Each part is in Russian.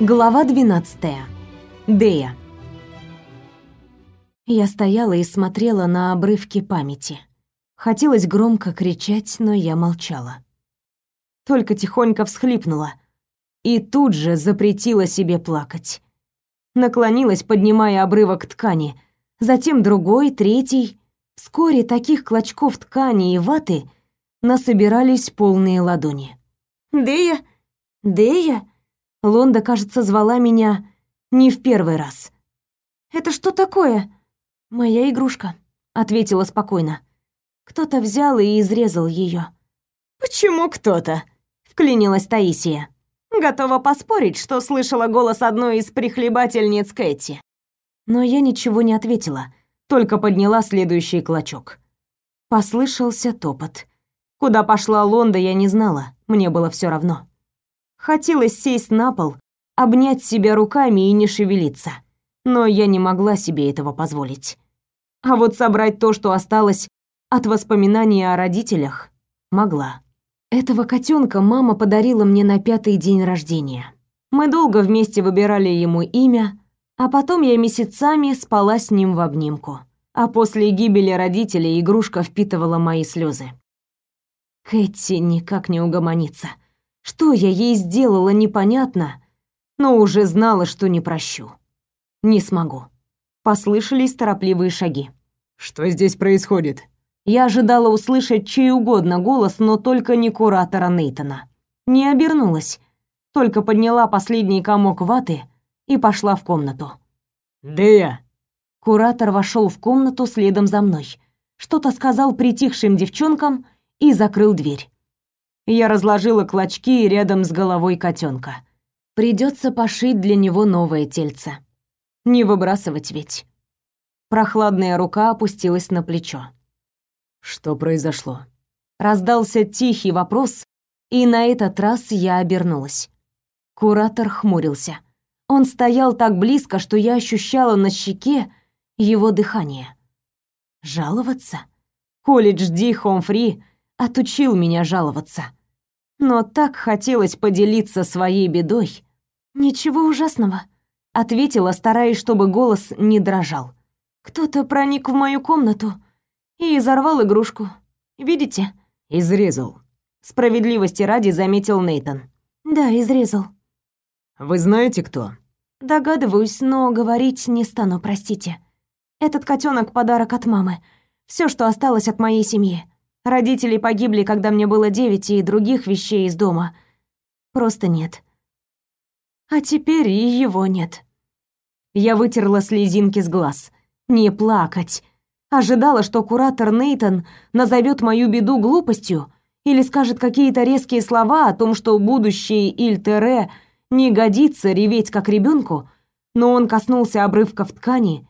Глава 12. Дея. Я стояла и смотрела на обрывки памяти. Хотелось громко кричать, но я молчала. Только тихонько всхлипнула и тут же запретила себе плакать. Наклонилась, поднимая обрывок ткани, затем другой, третий. Вскоре таких клочков ткани и ваты насобирались полные ладони. «Дея? Дея?» Лонда, кажется, звала меня не в первый раз. «Это что такое?» «Моя игрушка», — ответила спокойно. Кто-то взял и изрезал ее. «Почему кто-то?» — вклинилась Таисия. «Готова поспорить, что слышала голос одной из прихлебательниц Кэти». Но я ничего не ответила, только подняла следующий клочок. Послышался топот. Куда пошла Лонда, я не знала, мне было все равно. Хотелось сесть на пол, обнять себя руками и не шевелиться. Но я не могла себе этого позволить. А вот собрать то, что осталось от воспоминаний о родителях, могла. Этого котенка мама подарила мне на пятый день рождения. Мы долго вместе выбирали ему имя, а потом я месяцами спала с ним в обнимку. А после гибели родителей игрушка впитывала мои слезы. Кэти никак не угомонится. Что я ей сделала, непонятно, но уже знала, что не прощу. Не смогу. Послышались торопливые шаги. Что здесь происходит? Я ожидала услышать чей угодно голос, но только не куратора Нейтона. Не обернулась, только подняла последний комок ваты и пошла в комнату. «Дея!» Куратор вошел в комнату следом за мной. Что-то сказал притихшим девчонкам и закрыл дверь. Я разложила клочки рядом с головой котенка. Придется пошить для него новое тельце. Не выбрасывать ведь. Прохладная рука опустилась на плечо. Что произошло? Раздался тихий вопрос, и на этот раз я обернулась. Куратор хмурился. Он стоял так близко, что я ощущала на щеке его дыхание. Жаловаться? Колледж Ди Хомфри отучил меня жаловаться. Но так хотелось поделиться своей бедой. Ничего ужасного, ответила, стараясь, чтобы голос не дрожал. Кто-то проник в мою комнату и изорвал игрушку. Видите? Изрезал. Справедливости ради заметил Нейтон. Да, изрезал. Вы знаете кто? Догадываюсь, но говорить не стану, простите. Этот котенок подарок от мамы. Все, что осталось от моей семьи. Родители погибли, когда мне было девять, и других вещей из дома просто нет. А теперь и его нет. Я вытерла слезинки с глаз. Не плакать. Ожидала, что куратор Нейтон назовет мою беду глупостью или скажет какие-то резкие слова о том, что будущее Ильтере не годится реветь как ребенку, но он коснулся обрывков ткани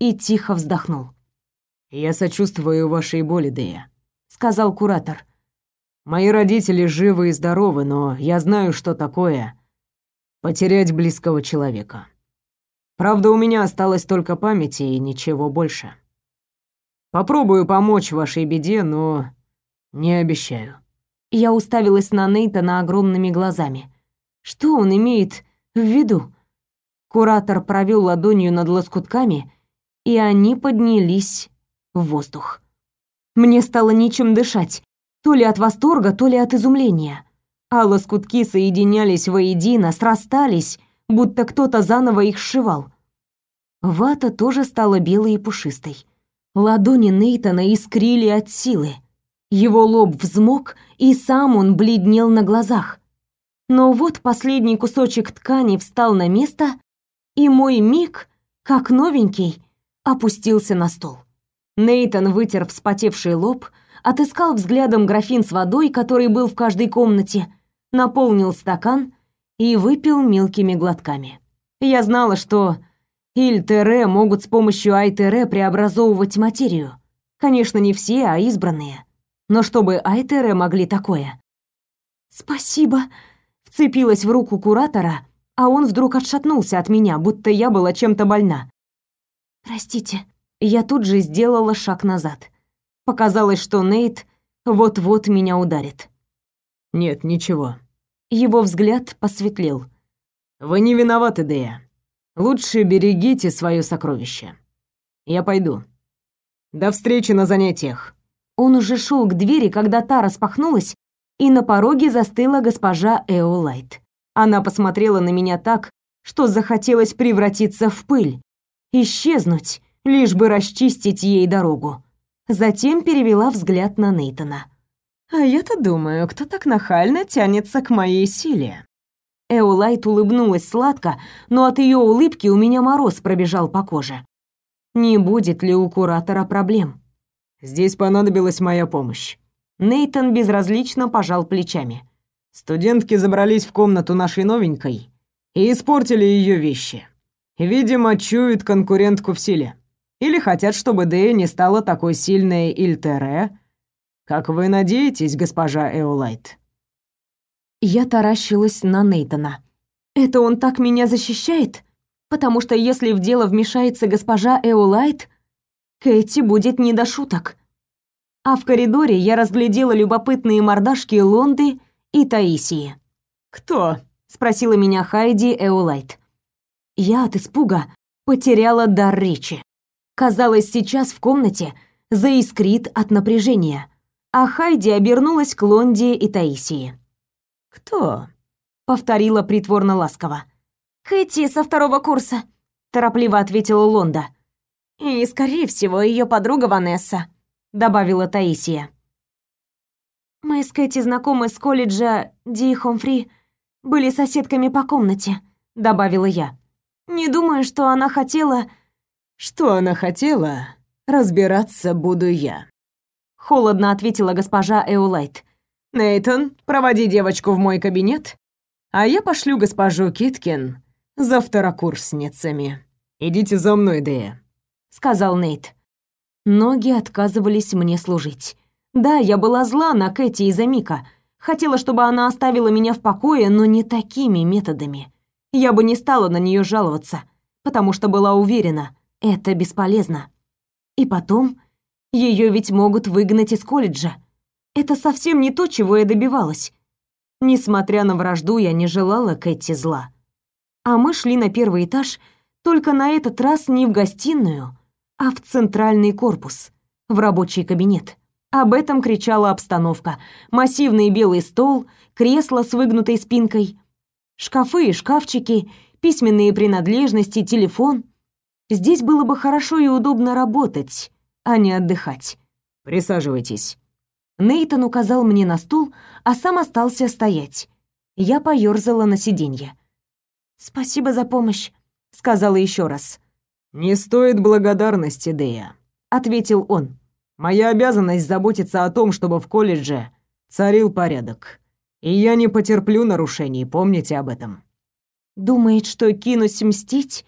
и тихо вздохнул. «Я сочувствую вашей боли, Дея сказал куратор. Мои родители живы и здоровы, но я знаю, что такое потерять близкого человека. Правда, у меня осталась только память и ничего больше. Попробую помочь вашей беде, но не обещаю. Я уставилась на Нейтана огромными глазами. Что он имеет в виду? Куратор провел ладонью над лоскутками, и они поднялись в воздух. Мне стало нечем дышать, то ли от восторга, то ли от изумления. А лоскутки соединялись воедино, срастались, будто кто-то заново их сшивал. Вата тоже стала белой и пушистой. Ладони Нейтана искрили от силы. Его лоб взмок, и сам он бледнел на глазах. Но вот последний кусочек ткани встал на место, и мой миг, как новенький, опустился на стол. Нейтон вытер вспотевший лоб, отыскал взглядом графин с водой, который был в каждой комнате, наполнил стакан и выпил мелкими глотками. Я знала, что Иль-Тере могут с помощью Ай-Тере преобразовывать материю. Конечно, не все, а избранные. Но чтобы Ай-Тере могли такое. «Спасибо», — вцепилась в руку куратора, а он вдруг отшатнулся от меня, будто я была чем-то больна. «Простите», я тут же сделала шаг назад. Показалось, что Нейт вот-вот меня ударит. Нет, ничего. Его взгляд посветлел. Вы не виноваты, Дея. Лучше берегите свое сокровище. Я пойду. До встречи на занятиях. Он уже шел к двери, когда та распахнулась, и на пороге застыла госпожа Эолайт. Она посмотрела на меня так, что захотелось превратиться в пыль, исчезнуть, лишь бы расчистить ей дорогу. Затем перевела взгляд на Нейтона. А я-то думаю, кто так нахально тянется к моей силе. Эолайт улыбнулась сладко, но от ее улыбки у меня мороз пробежал по коже. Не будет ли у куратора проблем? Здесь понадобилась моя помощь. Нейтон безразлично пожал плечами. Студентки забрались в комнату нашей новенькой и испортили ее вещи. Видимо, чуют конкурентку в силе. Или хотят, чтобы Дэя не стала такой сильной Ильтере, как вы надеетесь, госпожа Эолайт. Я таращилась на Нейтона. Это он так меня защищает? Потому что если в дело вмешается госпожа Эолайт, Кэти будет не до шуток. А в коридоре я разглядела любопытные мордашки Лонды и Таисии. «Кто?» — спросила меня Хайди Эолайт. Я от испуга потеряла дар речи. Казалось, сейчас в комнате заискрит от напряжения, а Хайди обернулась к Лонде и Таисии. «Кто?» — повторила притворно ласково. «Кэти со второго курса», — торопливо ответила Лонда. «И, скорее всего, ее подруга Ванесса», — добавила Таисия. «Мы с Кэти знакомы с колледжа Ди Хомфри, были соседками по комнате», — добавила я. «Не думаю, что она хотела...» «Что она хотела, разбираться буду я», — холодно ответила госпожа Эулайт. «Нейтон, проводи девочку в мой кабинет, а я пошлю госпожу Киткин за второкурсницами». «Идите за мной, Дея», — сказал Нейт. Ноги отказывались мне служить. Да, я была зла на Кэти из-за Мика. Хотела, чтобы она оставила меня в покое, но не такими методами. Я бы не стала на нее жаловаться, потому что была уверена, это бесполезно. И потом, ее ведь могут выгнать из колледжа. Это совсем не то, чего я добивалась. Несмотря на вражду, я не желала Кэти зла. А мы шли на первый этаж, только на этот раз не в гостиную, а в центральный корпус, в рабочий кабинет. Об этом кричала обстановка. Массивный белый стол, кресло с выгнутой спинкой, шкафы и шкафчики, письменные принадлежности, телефон. Здесь было бы хорошо и удобно работать, а не отдыхать. Присаживайтесь. Нейтон указал мне на стул, а сам остался стоять. Я поёрзала на сиденье. «Спасибо за помощь», — сказала еще раз. «Не стоит благодарности, Дея», — ответил он. «Моя обязанность заботиться о том, чтобы в колледже царил порядок. И я не потерплю нарушений, помните об этом». «Думает, что кинусь мстить?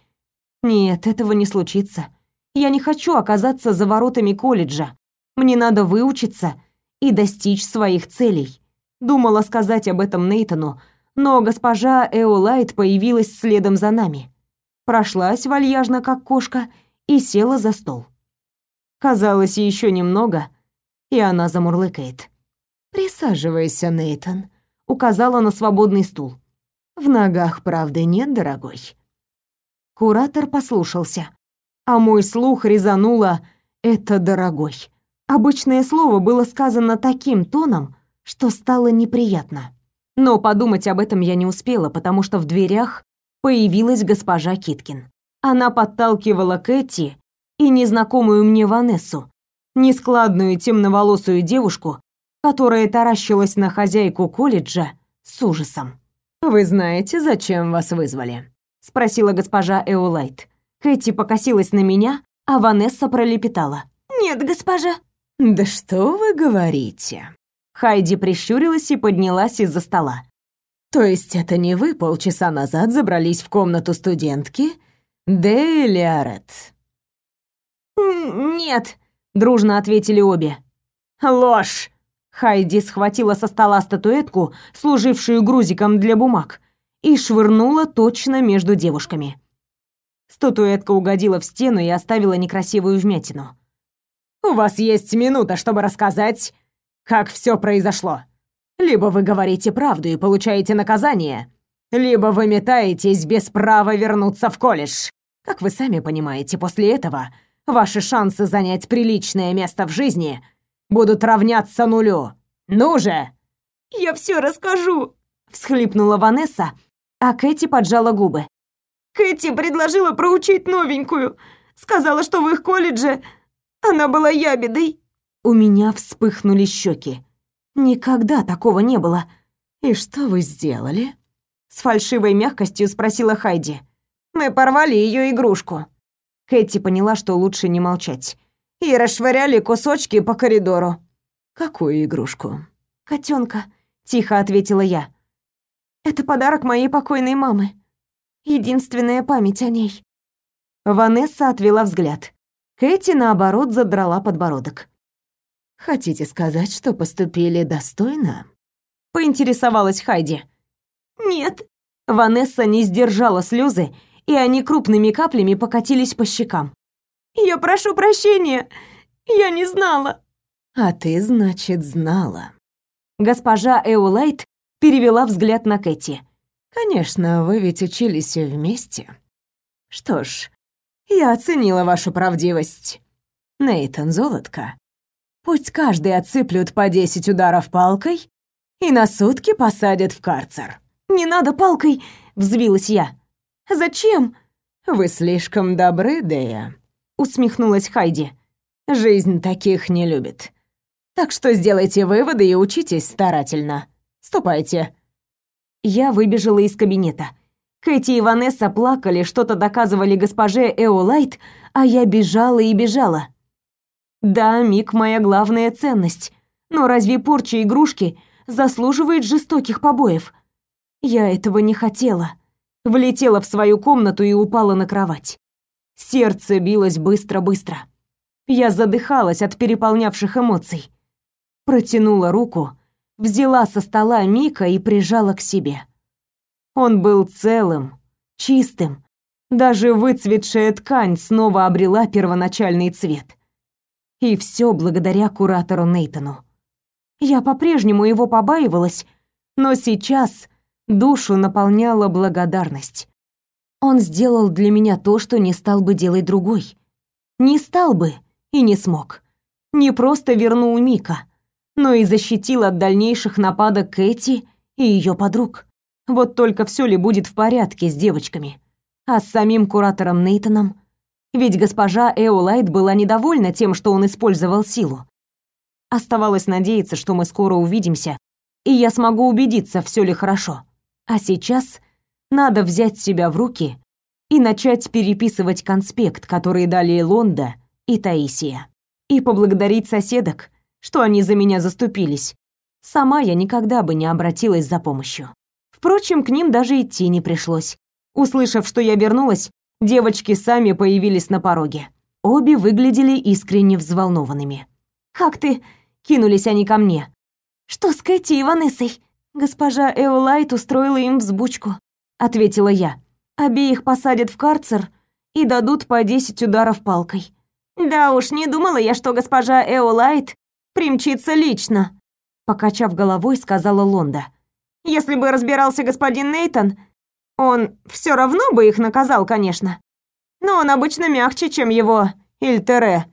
Нет, этого не случится. Я не хочу оказаться за воротами колледжа. Мне надо выучиться и достичь своих целей. Думала сказать об этом Нейтану, но госпожа Эолайт появилась следом за нами. Прошлась вальяжно, как кошка, и села за стол. Казалось, еще немного, и она замурлыкает. «Присаживайся, Нейтан», — указала на свободный стул. «В ногах правды нет, дорогой». Куратор послушался, а мой слух резануло «это дорогой». Обычное слово было сказано таким тоном, что стало неприятно. Но подумать об этом я не успела, потому что в дверях появилась госпожа Киткин. Она подталкивала Кэти и незнакомую мне Ванессу, нескладную темноволосую девушку, которая таращилась на хозяйку колледжа с ужасом. «Вы знаете, зачем вас вызвали?» — спросила госпожа Эолайт. Кэти покосилась на меня, а Ванесса пролепетала. «Нет, госпожа». «Да что вы говорите?» Хайди прищурилась и поднялась из-за стола. «То есть это не вы полчаса назад забрались в комнату студентки Делиарет?» «Нет», — дружно ответили обе. «Ложь!» Хайди схватила со стола статуэтку, служившую грузиком для бумаг, и швырнула точно между девушками. Статуэтка угодила в стену и оставила некрасивую вмятину. У вас есть минута, чтобы рассказать, как все произошло. Либо вы говорите правду и получаете наказание, либо вы метаетесь без права вернуться в колледж. Как вы сами понимаете, после этого ваши шансы занять приличное место в жизни будут равняться нулю. Ну же!» «Я все расскажу!» — всхлипнула Ванесса, а Кэти поджала губы. «Кэти предложила проучить новенькую. Сказала, что в их колледже она была ябедой». У меня вспыхнули щеки. Никогда такого не было. «И что вы сделали?» С фальшивой мягкостью спросила Хайди. «Мы порвали ее игрушку». Кэти поняла, что лучше не молчать. И расшвыряли кусочки по коридору. «Какую игрушку?» Котенка, тихо ответила я. «Это подарок моей покойной мамы. Единственная память о ней». Ванесса отвела взгляд. Кэти, наоборот, задрала подбородок. «Хотите сказать, что поступили достойно?» Поинтересовалась Хайди. «Нет». Ванесса не сдержала слезы, и они крупными каплями покатились по щекам. «Я прошу прощения. Я не знала». «А ты, значит, знала». Госпожа Эулайт перевела взгляд на Кэти. «Конечно, вы ведь учились вместе. Что ж, я оценила вашу правдивость. Нейтан, золотко, пусть каждый отсыплют по десять ударов палкой и на сутки посадят в карцер». «Не надо палкой!» — взвилась я. «Зачем?» «Вы слишком добры, Дея», — усмехнулась Хайди. «Жизнь таких не любит. Так что сделайте выводы и учитесь старательно. Ступайте». Я выбежала из кабинета. Кэти и Ванесса плакали, что-то доказывали госпоже Эолайт, а я бежала и бежала. Да, Мик моя главная ценность. Но разве порча игрушки заслуживает жестоких побоев? Я этого не хотела. Влетела в свою комнату и упала на кровать. Сердце билось быстро-быстро. Я задыхалась от переполнявших эмоций. Протянула руку, взяла со стола Мика и прижала к себе. Он был целым, чистым. Даже выцветшая ткань снова обрела первоначальный цвет. И все благодаря куратору Нейтону. Я по-прежнему его побаивалась, но сейчас душу наполняла благодарность. Он сделал для меня то, что не стал бы делать другой. Не стал бы и не смог. Не просто вернул Мика, но и защитил от дальнейших нападок Кэти и ее подруг. Вот только все ли будет в порядке с девочками? А с самим куратором Нейтоном? Ведь госпожа Эолайт была недовольна тем, что он использовал силу. Оставалось надеяться, что мы скоро увидимся, и я смогу убедиться, все ли хорошо. А сейчас надо взять себя в руки и начать переписывать конспект, который дали Лонда и Таисия. И поблагодарить соседок, что они за меня заступились. Сама я никогда бы не обратилась за помощью. Впрочем, к ним даже идти не пришлось. Услышав, что я вернулась, девочки сами появились на пороге. Обе выглядели искренне взволнованными. «Как ты?» — кинулись они ко мне. «Что с Кэти и Ванессой?» «Госпожа Эолайт устроила им взбучку», — ответила я. «Обеих посадят в карцер и дадут по десять ударов палкой». «Да уж, не думала я, что госпожа Эолайт примчится лично», — покачав головой, сказала Лонда. «Если бы разбирался господин Нейтон, он все равно бы их наказал, конечно. Но он обычно мягче, чем его Ильтере».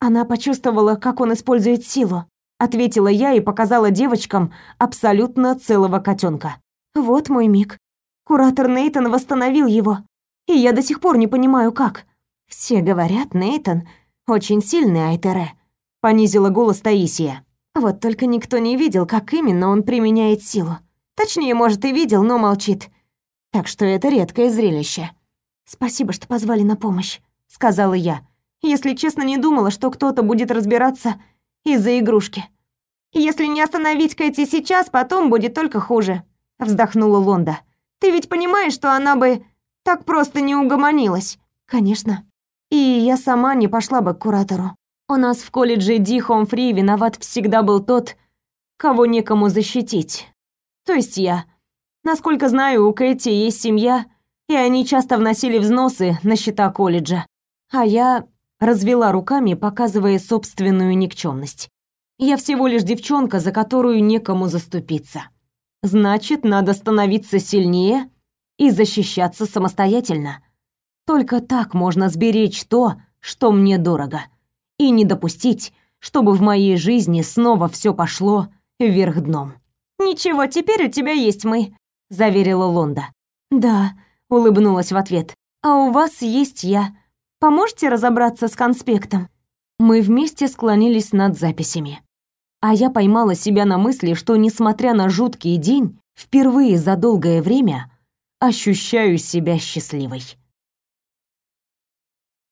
Она почувствовала, как он использует силу ответила я и показала девочкам абсолютно целого котенка. Вот мой миг. Куратор Нейтон восстановил его, и я до сих пор не понимаю как. Все говорят, Нейтон очень сильный Айтере, понизила голос Таисия. Вот только никто не видел, как именно он применяет силу. Точнее, может, и видел, но молчит. Так что это редкое зрелище. Спасибо, что позвали на помощь, сказала я. Если честно, не думала, что кто-то будет разбираться из-за игрушки. Если не остановить Кэти сейчас, потом будет только хуже, вздохнула Лонда. Ты ведь понимаешь, что она бы так просто не угомонилась. Конечно. И я сама не пошла бы к куратору. У нас в колледже Ди Хомфри виноват всегда был тот, кого некому защитить. То есть я. Насколько знаю, у Кэти есть семья, и они часто вносили взносы на счета колледжа. А я развела руками, показывая собственную никчемность. Я всего лишь девчонка, за которую некому заступиться. Значит, надо становиться сильнее и защищаться самостоятельно. Только так можно сберечь то, что мне дорого, и не допустить, чтобы в моей жизни снова все пошло вверх дном. «Ничего, теперь у тебя есть мы», — заверила Лонда. «Да», — улыбнулась в ответ, «а у вас есть я. Поможете разобраться с конспектом?» Мы вместе склонились над записями. А я поймала себя на мысли, что, несмотря на жуткий день, впервые за долгое время ощущаю себя счастливой.